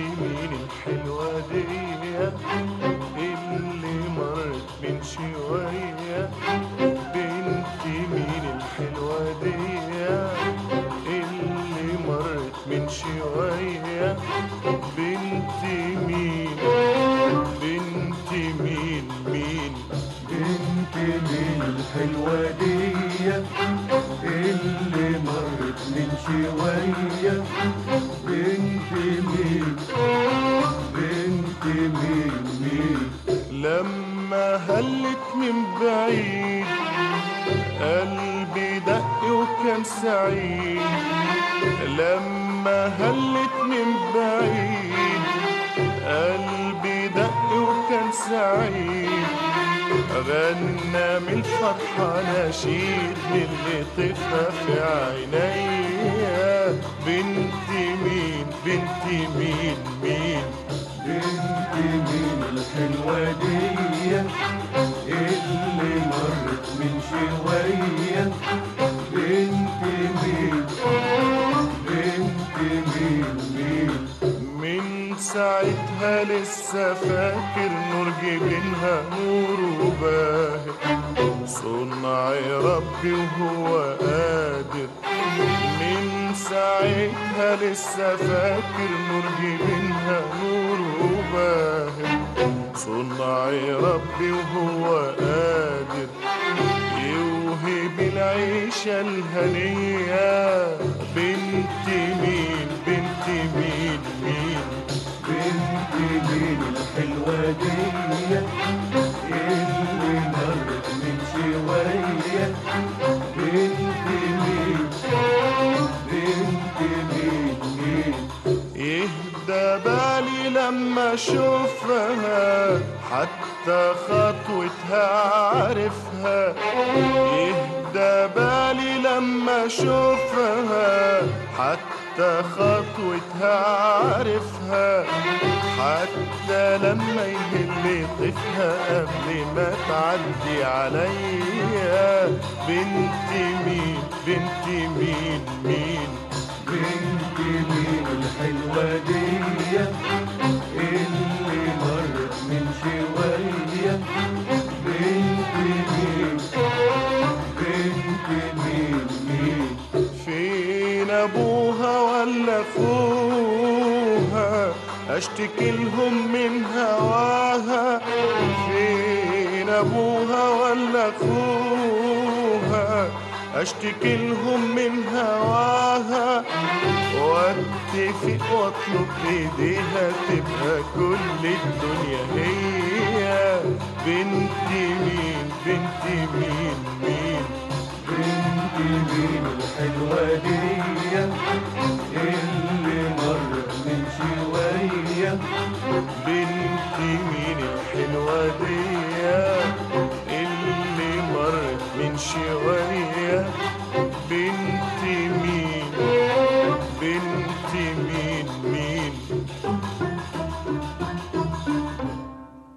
السنين الحلوة دي اللي مرت من شوية. بنت مين الحلوة دي اللي مرت من شوية. بنت مين بنت مين مين؟ بنت مين الحلوة دي؟ سعيد. لما هلت من بعيد قلبي دق وكان سعيد. غنى من الفرحة نشيد اللي في عينيا بنت مين بنت مين مين؟ ساعتها لسه فاكر نور جبينها نور وباهر. صنع ربي وهو قادر. من ساعتها لسه فاكر نور جبينها نور وباهر. صنع ربي وهو قادر. يوهب العيشة الهنية. بنت يهدى بالي لما أشوفها حتى خطوتها عارفها. يهدى بالي لما أشوفها حتى خطوتها عارفها. حتى لما يهل طفها قبل ما تعدي عليا. بنت مين بنت مين مين بنت مين الحلوة دي؟ ولا اخوها اشتكي لهم من هواها. فين أبوها ولا اخوها اشتكي لهم من هواها. واتفق واطلب إيديها تبقى كل الدنيا هي. بنت مين بنت مين مين بنت مين الحلوة دي؟ وريا اللي مر من شي